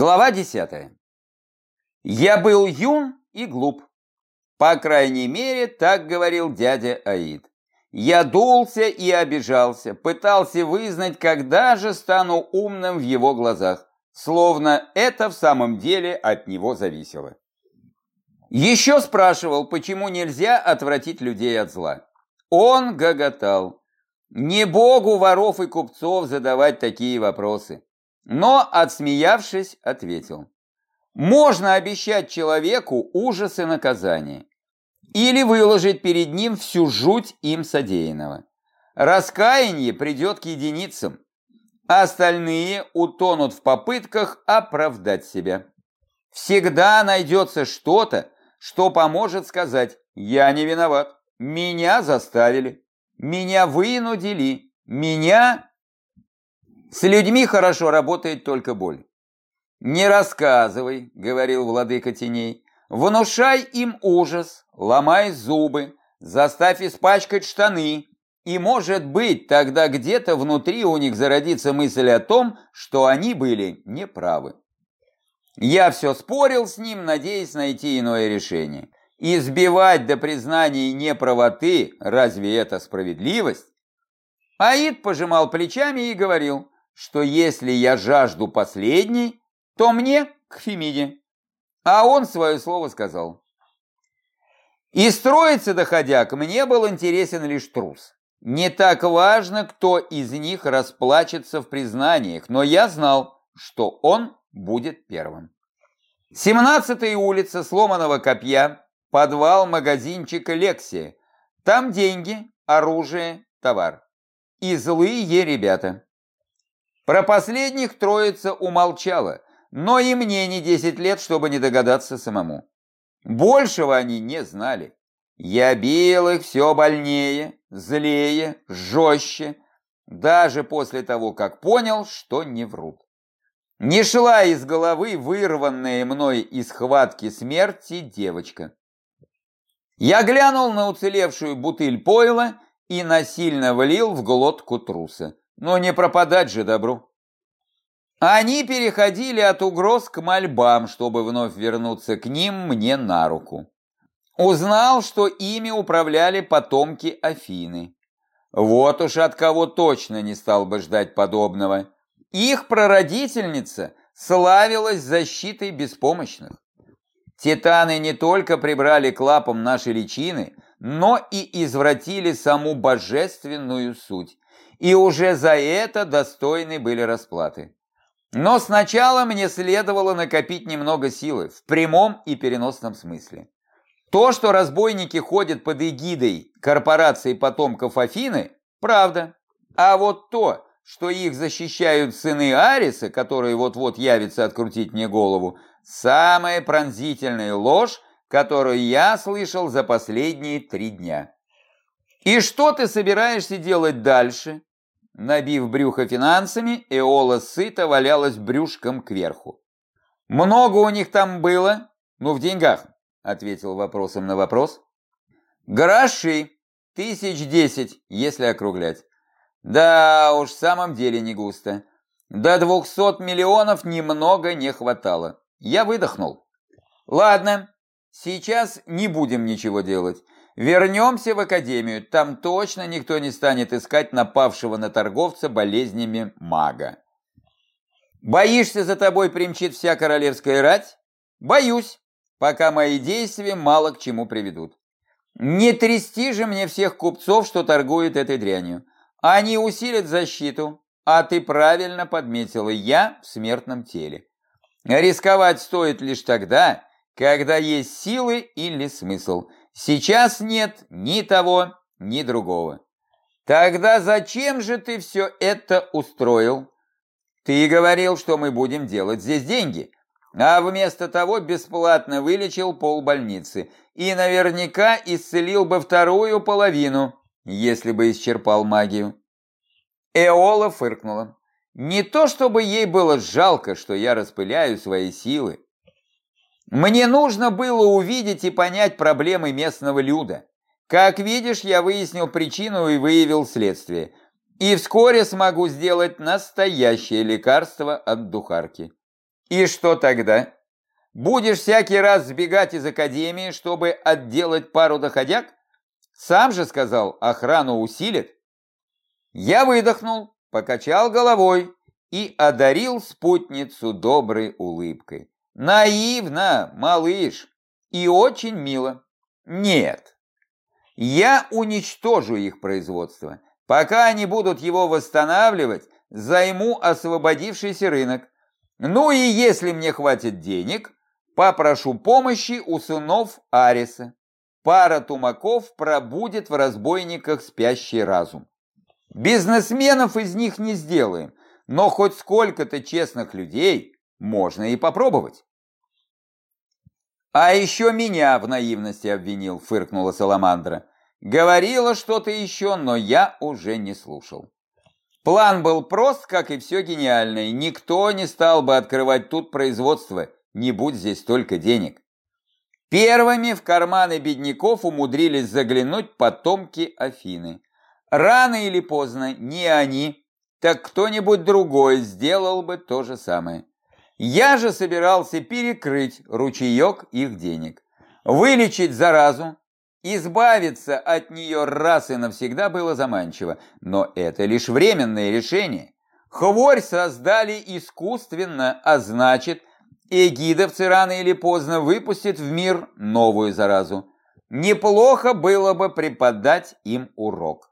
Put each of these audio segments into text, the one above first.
Глава 10. Я был юн и глуп. По крайней мере, так говорил дядя Аид. Я дулся и обижался, пытался вызнать, когда же стану умным в его глазах, словно это в самом деле от него зависело. Еще спрашивал, почему нельзя отвратить людей от зла. Он гоготал. Не богу воров и купцов задавать такие вопросы. Но, отсмеявшись, ответил. Можно обещать человеку ужасы наказания или выложить перед ним всю жуть им содеянного. Раскаяние придет к единицам, а остальные утонут в попытках оправдать себя. Всегда найдется что-то, что поможет сказать «я не виноват, меня заставили, меня вынудили, меня с людьми хорошо работает только боль. «Не рассказывай», — говорил владыка теней, — «внушай им ужас, ломай зубы, заставь испачкать штаны, и, может быть, тогда где-то внутри у них зародится мысль о том, что они были неправы». Я все спорил с ним, надеясь найти иное решение. Избивать до признания неправоты, разве это справедливость? Аид пожимал плечами и говорил, что если я жажду последней, то мне к Фемиде. А он свое слово сказал. И строиться доходяк мне был интересен лишь трус. Не так важно, кто из них расплачется в признаниях, но я знал, что он будет первым. 17-я улица Сломанного копья, подвал магазинчика Лексия. Там деньги, оружие, товар. И злые ребята. Про последних троица умолчала, но и мне не 10 лет, чтобы не догадаться самому. Большего они не знали. Я бил их все больнее, злее, жестче, даже после того, как понял, что не врут. Не шла из головы вырванная мной из хватки смерти девочка. Я глянул на уцелевшую бутыль пойла и насильно влил в глотку труса. Но не пропадать же добру. Они переходили от угроз к мольбам, чтобы вновь вернуться к ним мне на руку. Узнал, что ими управляли потомки Афины. Вот уж от кого точно не стал бы ждать подобного. Их прародительница славилась защитой беспомощных. Титаны не только прибрали к лапам наши личины, но и извратили саму божественную суть и уже за это достойны были расплаты. Но сначала мне следовало накопить немного силы, в прямом и переносном смысле. То, что разбойники ходят под эгидой корпорации потомков Афины, правда. А вот то, что их защищают сыны Ариса, которые вот-вот явятся открутить мне голову, самая пронзительная ложь, которую я слышал за последние три дня. И что ты собираешься делать дальше? Набив брюхо финансами, Эола сыто валялась брюшком кверху. «Много у них там было?» «Ну, в деньгах», — ответил вопросом на вопрос. «Гроши. Тысяч десять, если округлять». «Да уж, в самом деле не густо. До двухсот миллионов немного не хватало. Я выдохнул. Ладно, сейчас не будем ничего делать. Вернемся в академию, там точно никто не станет искать напавшего на торговца болезнями мага. Боишься, за тобой примчит вся королевская рать? Боюсь, пока мои действия мало к чему приведут. Не трясти же мне всех купцов, что торгуют этой дрянью. Они усилят защиту, а ты правильно подметила, я в смертном теле. Рисковать стоит лишь тогда, когда есть силы или смысл – Сейчас нет ни того, ни другого. Тогда зачем же ты все это устроил? Ты говорил, что мы будем делать здесь деньги, а вместо того бесплатно вылечил полбольницы и наверняка исцелил бы вторую половину, если бы исчерпал магию. Эола фыркнула. Не то чтобы ей было жалко, что я распыляю свои силы, мне нужно было увидеть и понять проблемы местного люда. Как видишь, я выяснил причину и выявил следствие. И вскоре смогу сделать настоящее лекарство от духарки. И что тогда? Будешь всякий раз сбегать из академии, чтобы отделать пару доходяг? Сам же сказал, охрану усилит. Я выдохнул, покачал головой и одарил спутницу доброй улыбкой. Наивно, малыш, и очень мило. Нет, я уничтожу их производство. Пока они будут его восстанавливать, займу освободившийся рынок. Ну и если мне хватит денег, попрошу помощи у сынов Ариса. Пара тумаков пробудет в разбойниках спящий разум. Бизнесменов из них не сделаем, но хоть сколько-то честных людей можно и попробовать. А еще меня в наивности обвинил, фыркнула Саламандра. Говорила что-то еще, но я уже не слушал. План был прост, как и все гениальное. Никто не стал бы открывать тут производство, не будь здесь столько денег. Первыми в карманы бедняков умудрились заглянуть потомки Афины. Рано или поздно не они, так кто-нибудь другой сделал бы то же самое. Я же собирался перекрыть ручеек их денег, вылечить заразу, избавиться от нее раз и навсегда было заманчиво, но это лишь временное решение. Хворь создали искусственно, а значит, эгидовцы рано или поздно выпустят в мир новую заразу. Неплохо было бы преподать им урок.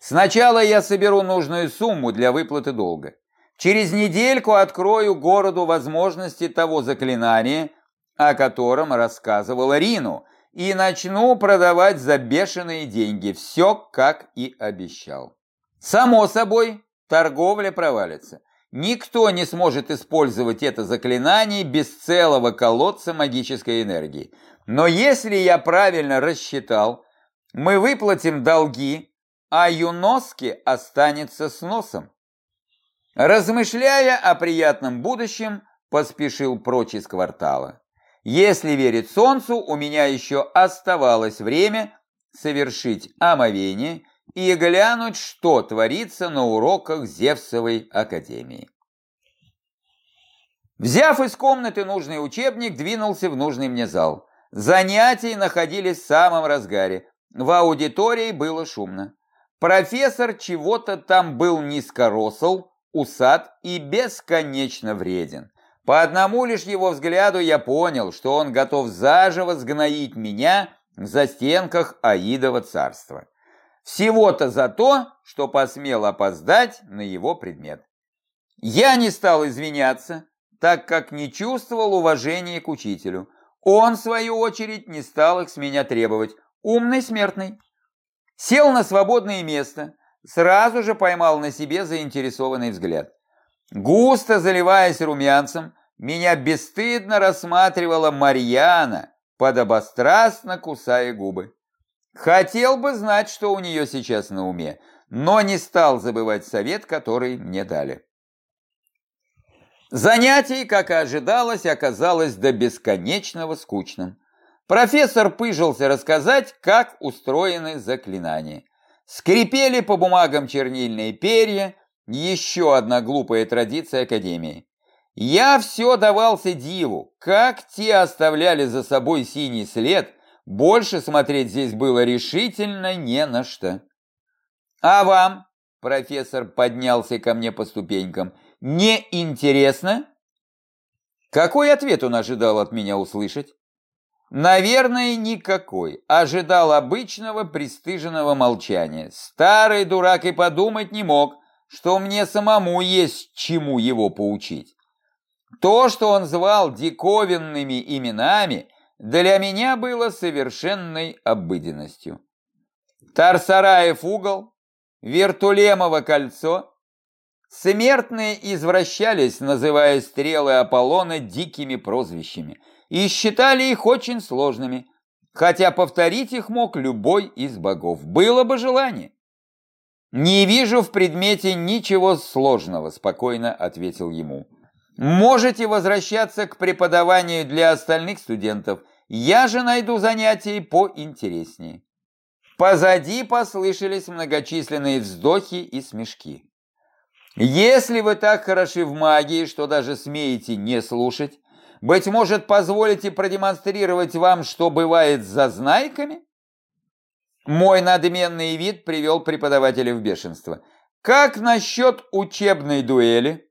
Сначала я соберу нужную сумму для выплаты долга. Через недельку открою городу возможности того заклинания, о котором рассказывала Рину, и начну продавать за бешеные деньги. Все, как и обещал. Само собой, торговля провалится. Никто не сможет использовать это заклинание без целого колодца магической энергии. Но если я правильно рассчитал, мы выплатим долги, а Юноски останется с носом. Размышляя о приятном будущем, поспешил прочь из квартала. Если верить солнцу, у меня еще оставалось время совершить омовение и глянуть, что творится на уроках Зевсовой академии. Взяв из комнаты нужный учебник, двинулся в нужный мне зал. Занятия находились в самом разгаре. В аудитории было шумно. Профессор чего-то там был низкоросл, усат и бесконечно вреден. По одному лишь его взгляду я понял, что он готов заживо сгноить меня в застенках Аидова царства. Всего-то за то, что посмел опоздать на его предмет. Я не стал извиняться, так как не чувствовал уважения к учителю. Он, в свою очередь, не стал их с меня требовать. Умный смертный. Сел на свободное место, сразу же поймал на себе заинтересованный взгляд. Густо заливаясь румянцем, меня бесстыдно рассматривала Марьяна, подобострастно кусая губы. Хотел бы знать, что у нее сейчас на уме, но не стал забывать совет, который мне дали. Занятие, как и ожидалось, оказалось до бесконечного скучным. Профессор пыжился рассказать, как устроены заклинания. Скрипели по бумагам чернильные перья, еще одна глупая традиция Академии. Я все давался диву, как те оставляли за собой синий след, больше смотреть здесь было решительно не на что. А вам, профессор поднялся ко мне по ступенькам, не интересно? Какой ответ он ожидал от меня услышать? Наверное, никакой. Ожидал обычного пристыженного молчания. Старый дурак и подумать не мог, что мне самому есть чему его поучить. То, что он звал диковинными именами, для меня было совершенной обыденностью. Тарсараев угол, Вертулемово кольцо. Смертные извращались, называя стрелы Аполлона дикими прозвищами – и считали их очень сложными, хотя повторить их мог любой из богов. Было бы желание. «Не вижу в предмете ничего сложного», – спокойно ответил ему. «Можете возвращаться к преподаванию для остальных студентов. Я же найду занятия поинтереснее». Позади послышались многочисленные вздохи и смешки. Если вы так хороши в магии, что даже смеете не слушать, быть может, позволите продемонстрировать вам, что бывает с зазнайками? Мой надменный вид привел преподавателя в бешенство. Как насчет учебной дуэли?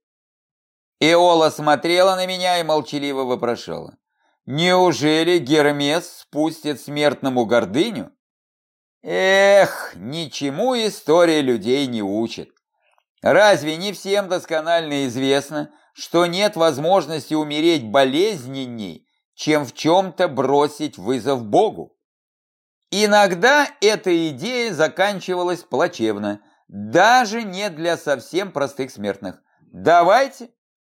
Иола смотрела на меня и молчаливо вопрошала. Неужели Гермес спустит смертному гордыню? Эх, ничему история людей не учит. Разве не всем досконально известно, что нет возможности умереть болезненней, чем в чем-то бросить вызов Богу? Иногда эта идея заканчивалась плачевно, даже не для совсем простых смертных. Давайте,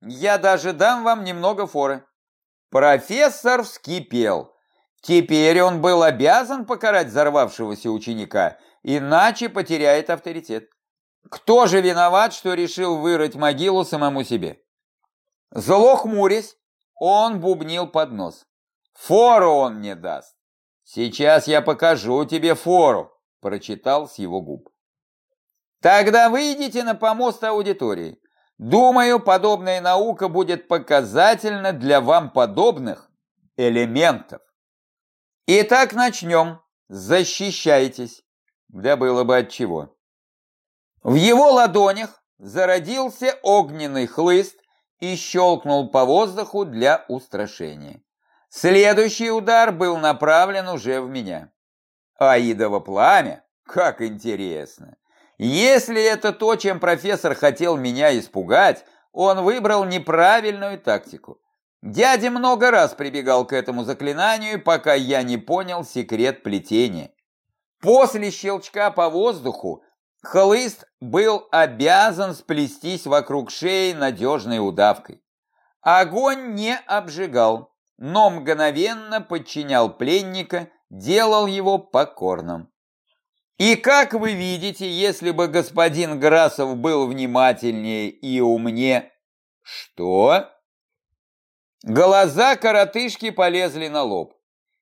я даже дам вам немного форы. Профессор вскипел. Теперь он был обязан покарать взорвавшегося ученика, иначе потеряет авторитет. Кто же виноват, что решил вырыть могилу самому себе? Зло хмурясь, он бубнил под нос. Фору он мне даст. Сейчас я покажу тебе фору, прочитал с его губ. Тогда выйдите на помост аудитории. Думаю, подобная наука будет показательна для вам подобных элементов. Итак, начнем. Защищайтесь. Да было бы от чего. В его ладонях зародился огненный хлыст и щелкнул по воздуху для устрашения. Следующий удар был направлен уже в меня. Аидово пламя? Как интересно! Если это то, чем профессор хотел меня испугать, он выбрал неправильную тактику. Дядя много раз прибегал к этому заклинанию, пока я не понял секрет плетения. После щелчка по воздуху хлыст был обязан сплестись вокруг шеи надежной удавкой. Огонь не обжигал, но мгновенно подчинял пленника, делал его покорным. И как вы видите, если бы господин Грасов был внимательнее и умнее... Что? Глаза коротышки полезли на лоб.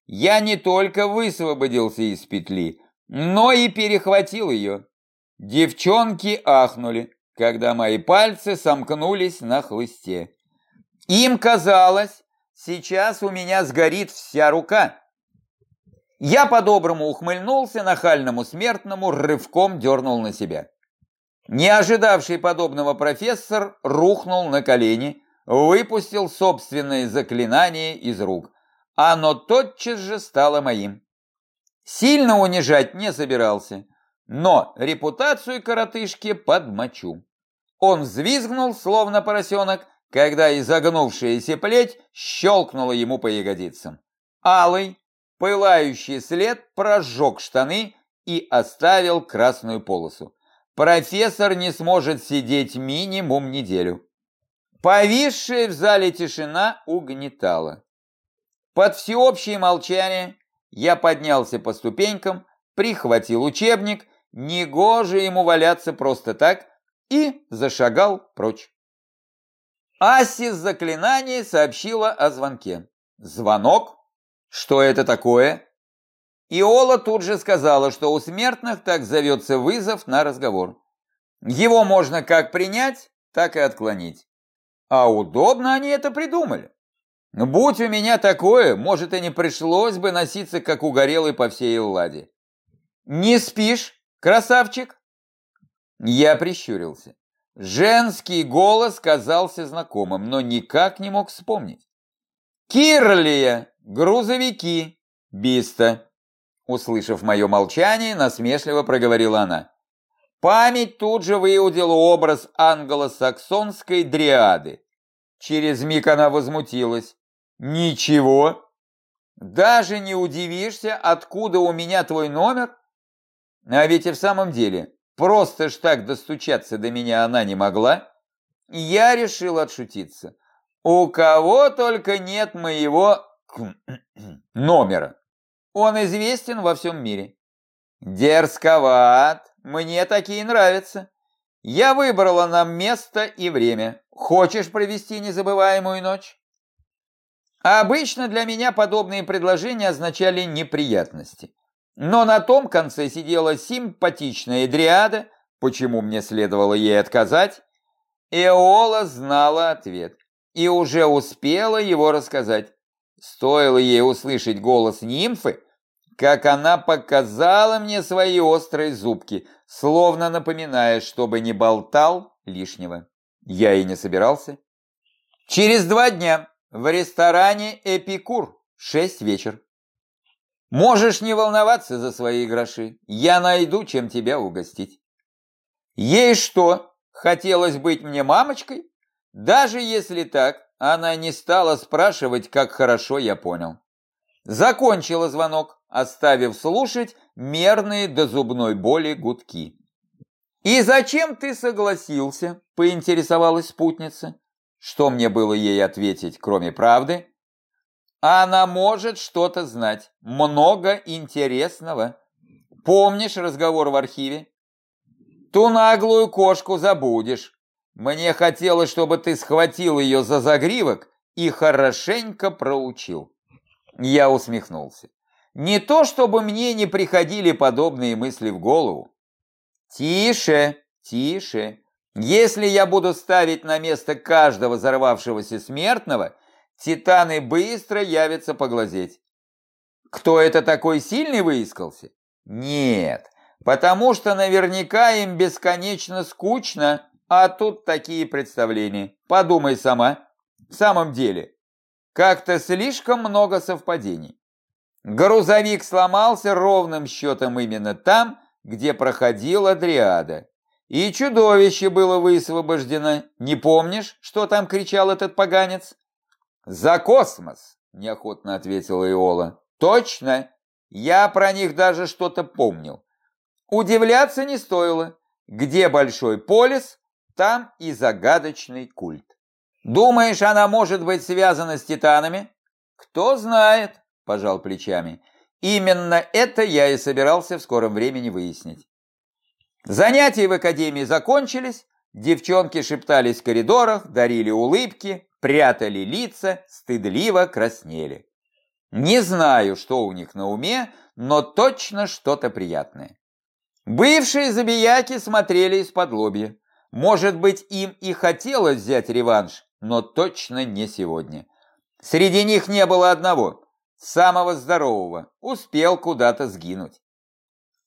Я не только высвободился из петли, но и перехватил ее. Девчонки ахнули, когда мои пальцы сомкнулись на хлысте. Им казалось, сейчас у меня сгорит вся рука. Я по-доброму ухмыльнулся, нахальному смертному рывком дернул на себя. Не ожидавший подобного профессор рухнул на колени, выпустил собственное заклинание из рук. Оно тотчас же стало моим. Сильно унижать не собирался, но репутацию коротышки подмочу. Он взвизгнул, словно поросенок, когда изогнувшаяся плеть щелкнула ему по ягодицам. Алый, Пылающий след прожег штаны и оставил красную полосу. Профессор не сможет сидеть минимум неделю. Повисшая в зале тишина угнетала. Под всеобщее молчание я поднялся по ступенькам, прихватил учебник, негоже ему валяться просто так, и зашагал прочь. Асис заклинание сообщила о звонке. Звонок что это такое? Иола тут же сказала, что у смертных так зовется вызов на разговор. Его можно как принять, так и отклонить. А удобно они это придумали. Будь у меня такое, может и не пришлось бы носиться, как угорелый по всей Элладе. Не спишь, красавчик? Я прищурился. Женский голос казался знакомым, но никак не мог вспомнить. «Кирлия!» «Грузовики, Биста!» Услышав мое молчание, насмешливо проговорила она. Память тут же выудила образ англосаксонской дриады. Через миг она возмутилась. «Ничего? Даже не удивишься, откуда у меня твой номер? А ведь и в самом деле, просто ж так достучаться до меня она не могла. Я решил отшутиться. У кого только нет моего номера. Он известен во всем мире. Дерзковат, мне такие нравятся. Я выбрала нам место и время. Хочешь провести незабываемую ночь? Обычно для меня подобные предложения означали неприятности. Но на том конце сидела симпатичная дриада, почему мне следовало ей отказать, Эола знала ответ и уже успела его рассказать. Стоило ей услышать голос нимфы, как она показала мне свои острые зубки, словно напоминая, чтобы не болтал лишнего. Я и не собирался. Через два дня в ресторане «Эпикур» шесть вечер. Можешь не волноваться за свои гроши, я найду, чем тебя угостить. Ей что, хотелось быть мне мамочкой? Даже если так, она не стала спрашивать, как хорошо я понял. Закончила звонок, оставив слушать мерные до зубной боли гудки. «И зачем ты согласился?» – поинтересовалась спутница. Что мне было ей ответить, кроме правды? Она может что-то знать, много интересного. Помнишь разговор в архиве? Ту наглую кошку забудешь. Мне хотелось, чтобы ты схватил ее за загривок и хорошенько проучил. Я усмехнулся. Не то, чтобы мне не приходили подобные мысли в голову. Тише, тише. Если я буду ставить на место каждого взорвавшегося смертного, титаны быстро явятся поглазеть. Кто это такой сильный выискался? Нет, потому что наверняка им бесконечно скучно, а тут такие представления. Подумай сама. В самом деле, как-то слишком много совпадений. Грузовик сломался ровным счетом именно там, где проходила Дриада. И чудовище было высвобождено. Не помнишь, что там кричал этот поганец? «За космос!» – неохотно ответила Иола. «Точно! Я про них даже что-то помнил. Удивляться не стоило. Где большой полис, там и загадочный культ. Думаешь, она может быть связана с титанами? Кто знает, пожал плечами. Именно это я и собирался в скором времени выяснить. Занятия в академии закончились, девчонки шептались в коридорах, дарили улыбки, прятали лица, стыдливо краснели. Не знаю, что у них на уме, но точно что-то приятное. Бывшие забияки смотрели из-под лобья. Может быть, им и хотелось взять реванш, но точно не сегодня. Среди них не было одного, самого здорового, успел куда-то сгинуть.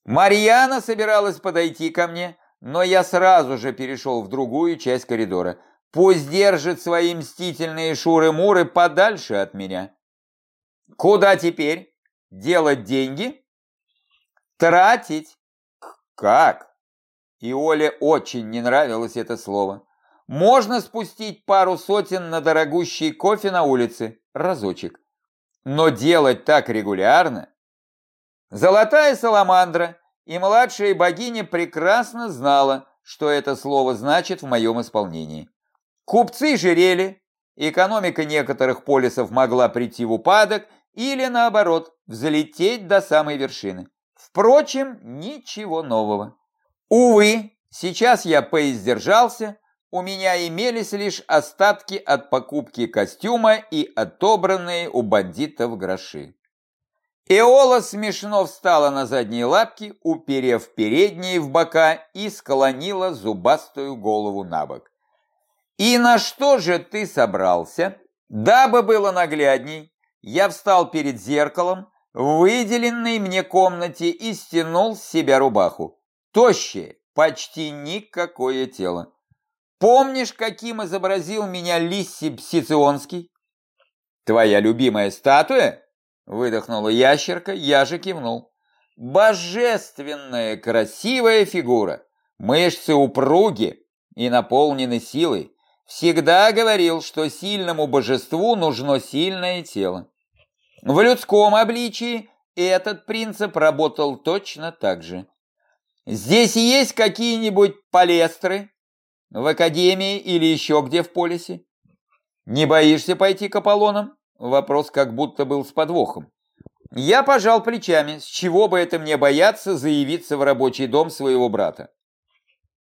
Марьяна собиралась подойти ко мне, но я сразу же перешел в другую часть коридора. Пусть держит свои мстительные шуры-муры подальше от меня. Куда теперь? Делать деньги? Тратить? Как? И Оле очень не нравилось это слово. Можно спустить пару сотен на дорогущий кофе на улице, разочек. Но делать так регулярно? Золотая саламандра и младшая богиня прекрасно знала, что это слово значит в моем исполнении. Купцы жерели, экономика некоторых полисов могла прийти в упадок или, наоборот, взлететь до самой вершины. Впрочем, ничего нового. Увы, сейчас я поиздержался, у меня имелись лишь остатки от покупки костюма и отобранные у бандитов гроши. Эола смешно встала на задние лапки, уперев передние в бока и склонила зубастую голову на бок. «И на что же ты собрался?» Дабы было наглядней, я встал перед зеркалом в выделенной мне комнате и стянул с себя рубаху. Тощее, почти никакое тело. Помнишь, каким изобразил меня Лисси Псиционский? Твоя любимая статуя? Выдохнула ящерка, я же кивнул. Божественная красивая фигура, мышцы упруги и наполнены силой. Всегда говорил, что сильному божеству нужно сильное тело. В людском обличии этот принцип работал точно так же. Здесь есть какие-нибудь палестры? В академии или еще где в полисе? Не боишься пойти к Аполлонам? Вопрос как будто был с подвохом. Я пожал плечами, с чего бы это мне бояться заявиться в рабочий дом своего брата.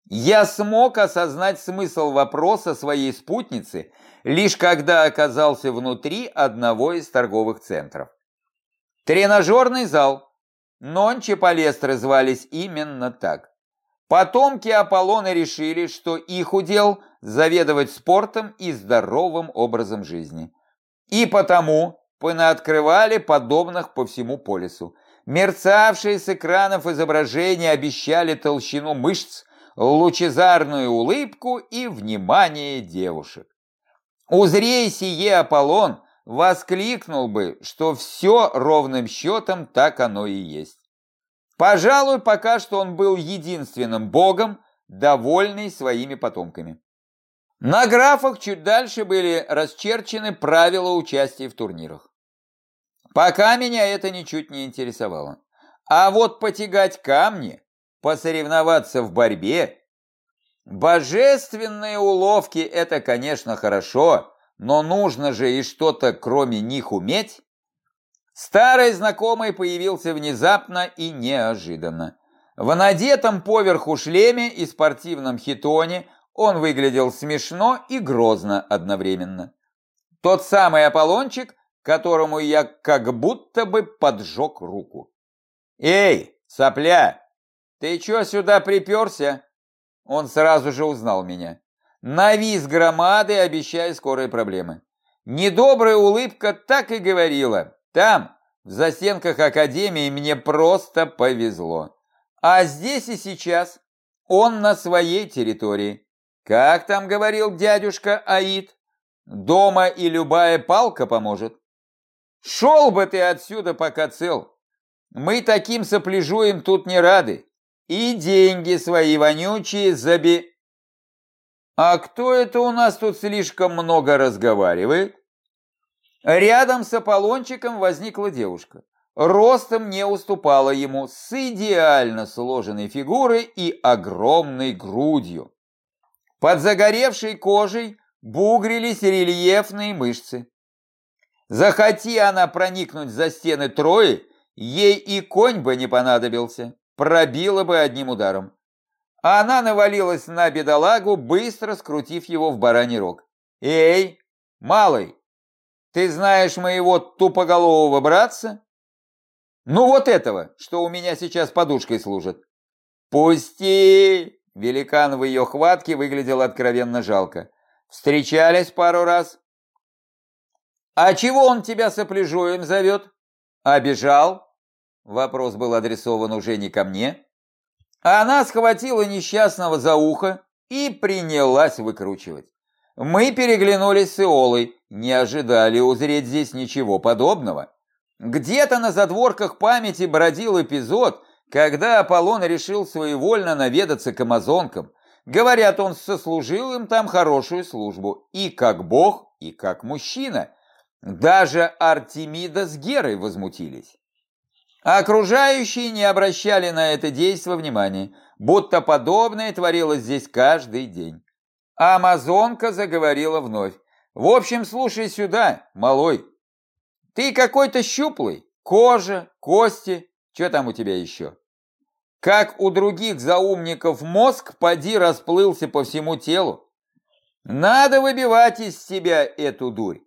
Я смог осознать смысл вопроса своей спутницы, лишь когда оказался внутри одного из торговых центров. Тренажерный зал, Нонче Палестры звались именно так. Потомки Аполлона решили, что их удел заведовать спортом и здоровым образом жизни. И потому понаоткрывали подобных по всему полису. Мерцавшие с экранов изображения обещали толщину мышц, лучезарную улыбку и внимание девушек. Узрей сие Аполлон, воскликнул бы, что все ровным счетом так оно и есть. Пожалуй, пока что он был единственным богом, довольный своими потомками. На графах чуть дальше были расчерчены правила участия в турнирах. Пока меня это ничуть не интересовало. А вот потягать камни, посоревноваться в борьбе, божественные уловки – это, конечно, хорошо, но нужно же и что-то кроме них уметь. Старый знакомый появился внезапно и неожиданно. В надетом поверху шлеме и спортивном хитоне он выглядел смешно и грозно одновременно. Тот самый Аполлончик, которому я как будто бы поджег руку. «Эй, сопля, ты чё сюда приперся?» Он сразу же узнал меня. Навис громады, обещая скорые проблемы. Недобрая улыбка так и говорила. Там, в застенках Академии, мне просто повезло. А здесь и сейчас он на своей территории. Как там говорил дядюшка Аид? Дома и любая палка поможет. Шел бы ты отсюда, пока цел. Мы таким сопляжуем тут не рады. И деньги свои вонючие заби... А кто это у нас тут слишком много разговаривает? Рядом с Аполлончиком возникла девушка. Ростом не уступала ему, с идеально сложенной фигурой и огромной грудью. Под загоревшей кожей бугрились рельефные мышцы. Захоти она проникнуть за стены Трои, ей и конь бы не понадобился, пробила бы одним ударом. Она навалилась на бедолагу, быстро скрутив его в бараний рог. «Эй, малый, ты знаешь моего тупоголового братца?» «Ну вот этого, что у меня сейчас подушкой служит». «Пусти!» Великан в ее хватке выглядел откровенно жалко. «Встречались пару раз?» «А чего он тебя сопляжуем зовет?» «Обижал?» Вопрос был адресован уже не ко мне. Она схватила несчастного за ухо и принялась выкручивать. Мы переглянулись с Иолой, не ожидали узреть здесь ничего подобного. Где-то на задворках памяти бродил эпизод, когда Аполлон решил своевольно наведаться к амазонкам. Говорят, он сослужил им там хорошую службу, и как бог, и как мужчина – даже Артемида с Герой возмутились. Окружающие не обращали на это действо внимания, будто подобное творилось здесь каждый день. А амазонка заговорила вновь. «В общем, слушай сюда, малой. Ты какой-то щуплый, кожа, кости, что там у тебя еще?» Как у других заумников мозг поди расплылся по всему телу. Надо выбивать из себя эту дурь.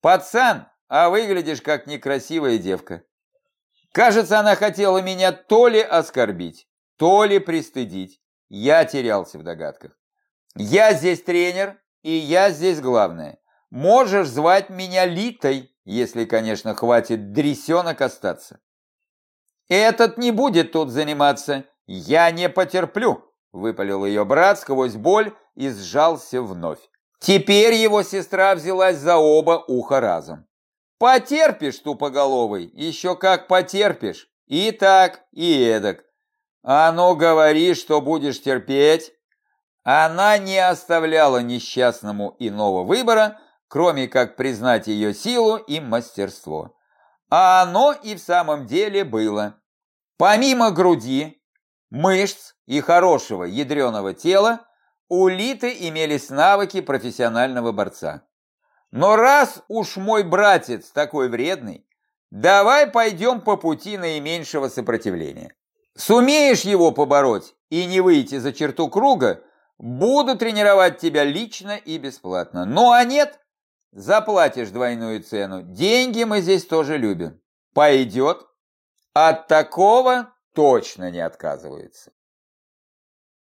Пацан, а выглядишь как некрасивая девка. Кажется, она хотела меня то ли оскорбить, то ли пристыдить. Я терялся в догадках. Я здесь тренер, и я здесь главное. Можешь звать меня Литой, если, конечно, хватит дресенок остаться. Этот не будет тут заниматься. Я не потерплю, выпалил ее брат сквозь боль и сжался вновь. Теперь его сестра взялась за оба уха разом. Потерпишь, тупоголовый, еще как потерпишь. И так, и эдак. А ну говори, что будешь терпеть. Она не оставляла несчастному иного выбора, кроме как признать ее силу и мастерство. А оно и в самом деле было. Помимо груди, мышц и хорошего ядреного тела, у Литы имелись навыки профессионального борца. Но раз уж мой братец такой вредный, давай пойдем по пути наименьшего сопротивления. Сумеешь его побороть и не выйти за черту круга, буду тренировать тебя лично и бесплатно. Ну а нет, заплатишь двойную цену. Деньги мы здесь тоже любим. Пойдет? От такого точно не отказывается.